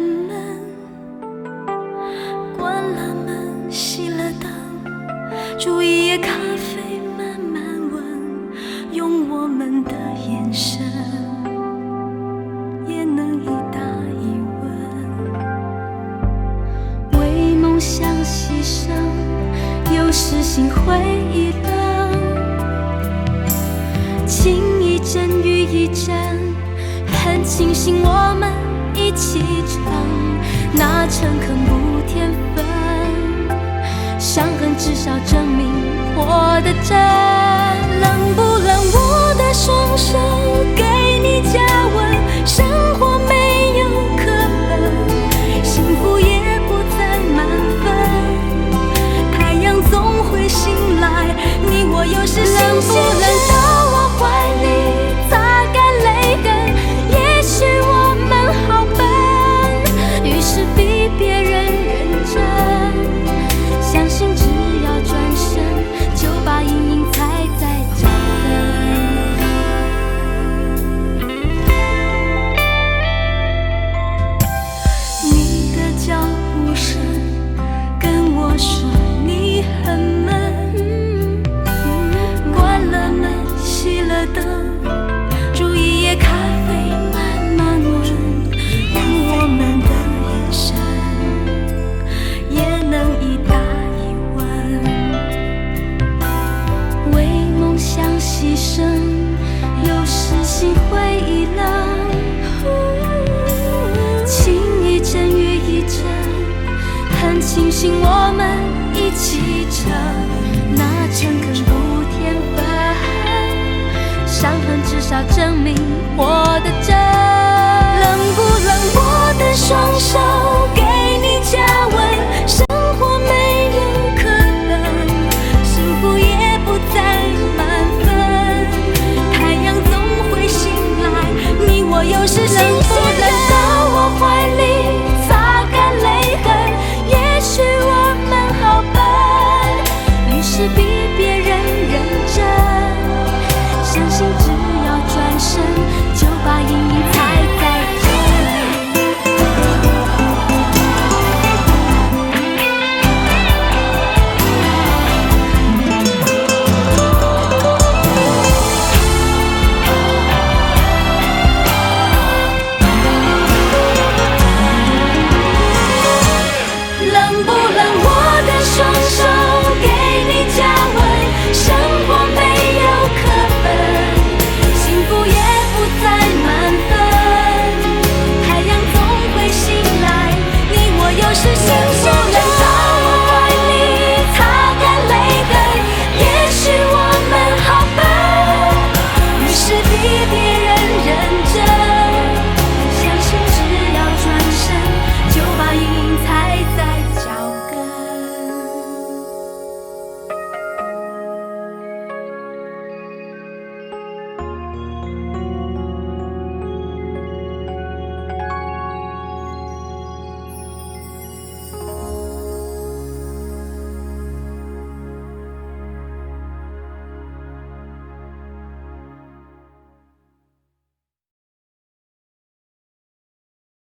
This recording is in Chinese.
门关了，门熄了灯，煮一夜咖啡慢慢温，用我们的眼神，也能一答一问。为梦想牺牲，有时心灰意冷，情一阵雨一阵，很庆幸我们。一起唱那诚恳不天分伤痕至少证明活得真。请我们一起唱，那诚恳不添分，伤痕至少证明我的。